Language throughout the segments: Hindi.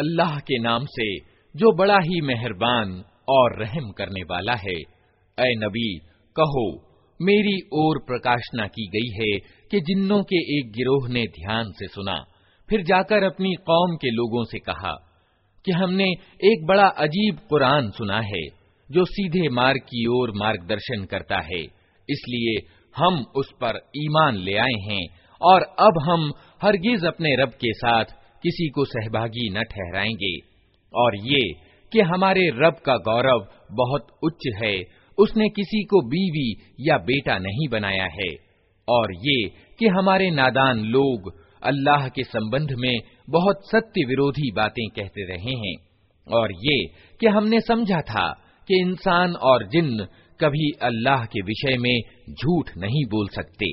अल्लाह के नाम से जो बड़ा ही मेहरबान और रहम करने वाला है ए नबी, कहो, मेरी ओर प्रकाशना की गई है कि जिन्नों के एक गिरोह ने ध्यान से सुना, फिर जाकर अपनी कौम के लोगों से कहा कि हमने एक बड़ा अजीब कुरान सुना है, जो सीधे मार्ग की ओर मार्गदर्शन करता है, इसलिए हम उस पर ईमान ले आए हैं, और अब हम हरगिज अपने रब के साथ किसी को सहभागी न ठहराएँगे। और ये कि हमारे रब का गौरव बहुत उच्च है उसने किसी को बीवी या बेटा नहीं बनाया है और ये कि हमारे नादान लोग अल्लाह के संबंध में बहुत सत्य विरोधी बातें कहते रहे हैं और ये कि हमने समझा था कि इंसान और जिन्न कभी अल्लाह के विषय में झूठ नहीं बोल सकते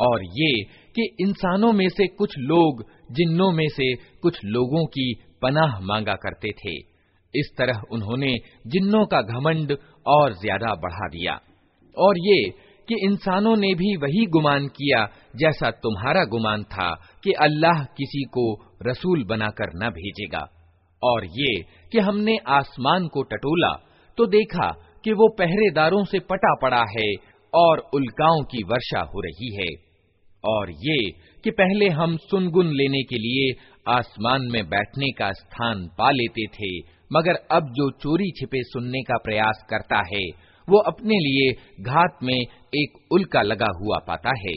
और ये कि इंसानों में से कुछ लोग जिन्नों में से कुछ लोगों की पनाह मांगा करते थे इस तरह उन्होंने जिन्नों का घमंड और ज्यादा बढ़ा दिया और ये कि इंसानों ने भी वही गुमान किया जैसा तुम्हारा गुमान था कि अल्लाह किसी को रसूल बनाकर न भेजेगा। और ये कि हमने आसमान को टटोला तो देखा कि वो पहरेदारों से पटा पड़ा है और उल्काओं की वर्षा हो रही है। और ये कि पहले हम सुनगुन लेने के लिए आसमान में बैठने का स्थान पा लेते थे, मगर अब जो चोरी छिपे सुनने का प्रयास करता है वो अपने लिए घात में एक उल्का लगा हुआ पाता है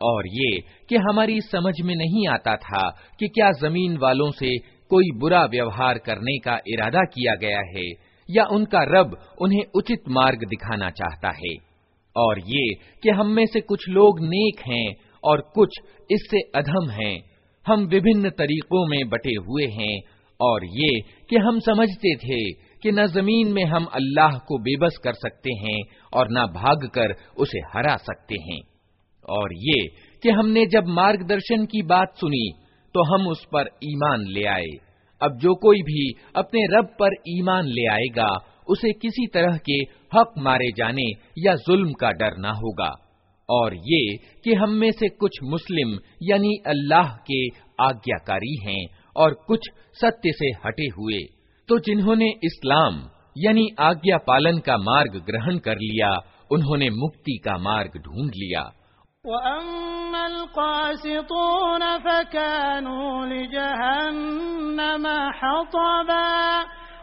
और ये कि हमारी समझ में नहीं आता था कि क्या जमीन वालों से कोई बुरा व्यवहार करने का इरादा किया गया है या उनका रब उन्हें उचित मार्ग दिखाना चाहता है और ये कि हम में से कुछ लोग नेक हैं और कुछ इससे अधम हैं हम विभिन्न तरीकों में बटे हुए हैं, और ये कि हम समझते थे कि न ज़मीन में हम अल्लाह को बेबस कर सकते हैं और न भागकर उसे हरा सकते हैं। और ये कि हमने जब मार्गदर्शन की बात सुनी तो हम उस पर ईमान ले आए। अब जो कोई भी अपने रब पर ईमान ले आएगा, उसे किसी तरह के हक मारे जाने या जुल्म का डर ना होगा। और ये कि हम में से कुछ मुस्लिम, यानी अल्लाह के आज्ञाकारी हैं और कुछ सत्य से हटे हुए तो जिन्होंने इस्लाम, यानी आज्ञा पालन का मार्ग ग्रहण कर लिया, उन्होंने मुक्ति का मार्ग ढूंढ लिया।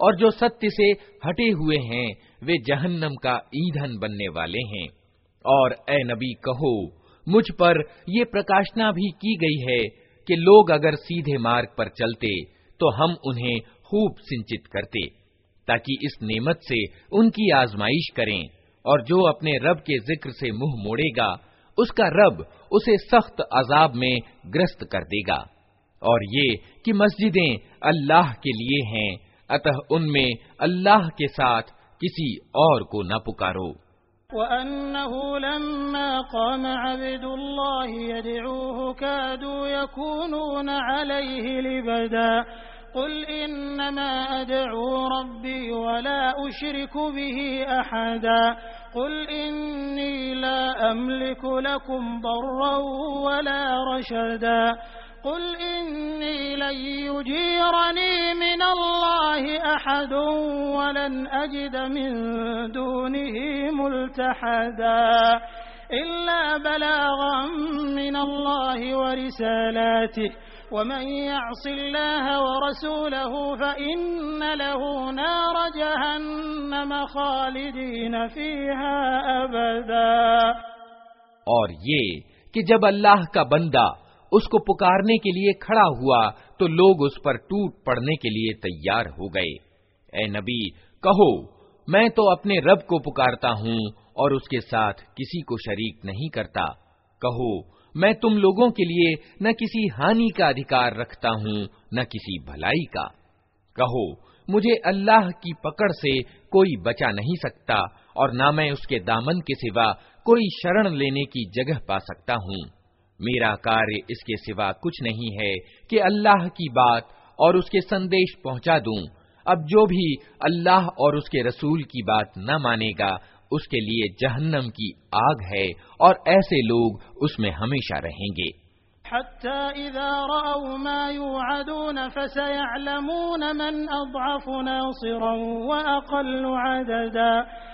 और जो सत्य से हटे हुए हैं, वे जहन्नम का ईंधन बनने वाले हैं। और ए नबी कहो, मुझ पर ये प्रकाशना भी की गई है कि लोग अगर सीधे मार्ग पर चलते तो हम उन्हें खूब सिंचित करते, ताकि इस नेमत से उनकी आजमाइश करें, और जो अपने रब के ज़िक्र से मुँह मोड़ेगा, उसका रब उसे सख्त अजाब में ग्रस्त कर देगा। और ये कि मस्जिदें अल्लाह के लिए हैं अतः उनमें अल्लाह के साथ किसी और को न पुकारो कुल इन्नमा अदऊ रब्बी वला उशरिक बिही अहदा कुल इन्नी ला अमलिकु लकुम दर्रन वला रशदा कुल इन्नी लन युजीरनी मिन अल्लाहि अहद वलन अजिद मिन दूनिहि मुल्तहदा इल्ला बलागन मिन अल्लाहि व रिसालातिहि वमन यअसिल्लाह वरसूलहु फइन्न लहु नार जहन्नम खालिदीन फीहा अबदा और ये कि जब अल्लाह का बंदा उसको पुकारने के लिए खड़ा हुआ तो लोग उस पर टूट पड़ने के लिए तैयार हो गए। ए नबी, कहो, मैं तो अपने रब को पुकारता हूँ और उसके साथ किसी को शरीक नहीं करता। कहो, मैं तुम लोगों के लिए न किसी हानि का अधिकार रखता हूँ, न किसी भलाई का। कहो, मुझे अल्लाह की पकड़ से कोई बचा नहीं सकता, और न मैं उसके दामन के सिवा कोई शरण लेने की जगह पा सकता हूँ। मेरा कार्य इसके सिवा कुछ नहीं है कि अल्लाह की बात और उसके संदेश पहुँचा दूँ। अब जो भी अल्लाह और उसके रसूल की बात न मानेगा, उसके लिए जहन्नम की आग है और ऐसे लोग उसमें हमेशा रहेंगे। कुल इन अदरी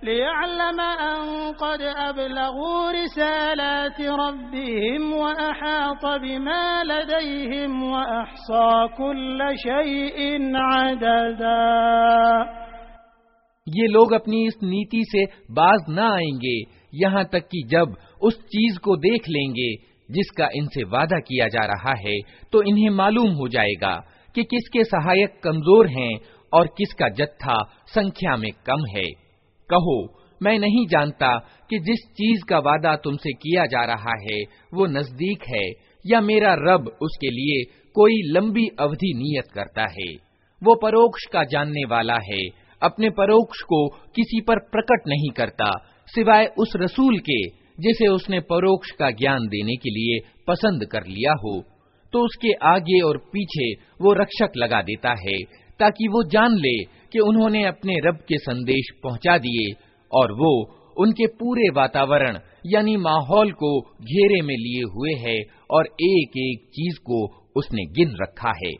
क़द अबलगू रिसालाति रब्बिहिम व अहात बिमा लदैहिम व अहसा कुल्ल शैइन अददा ये लोग अपनी इस नीति से बाज न आएँगे। यहाँ तक कि जब उस चीज़ को देख लेंगे, जिसका इनसे वादा किया जा रहा है तो इन्हें मालूम हो जाएगा कि किसके सहायक कमज़ोर हैं और किसका जत्था संख्या में कम है। कहो, मैं नहीं जानता कि जिस चीज़ का वादा तुमसे किया जा रहा है, वो नज़दीक है, या मेरा रब उसके लिए कोई लंबी अवधि नियत करता है। वो परोक्ष का जानने वाला है, अपने परोक्ष को किसी पर प्रकट नहीं करता, सिवाय उस रसूल के, जिसे उसने परोक्ष का ज्ञान देने के लिए पसंद कर लिया हो। तो उसके आगे और पीछे वो रक्षक लगा देता है ताकि वो जान ले कि उन्होंने अपने रब के संदेश पहुँचा दिए और वो उनके पूरे वातावरण, यानी माहौल को घेरे में लिए हुए है और एक एक चीज़ को उसने गिन रखा है।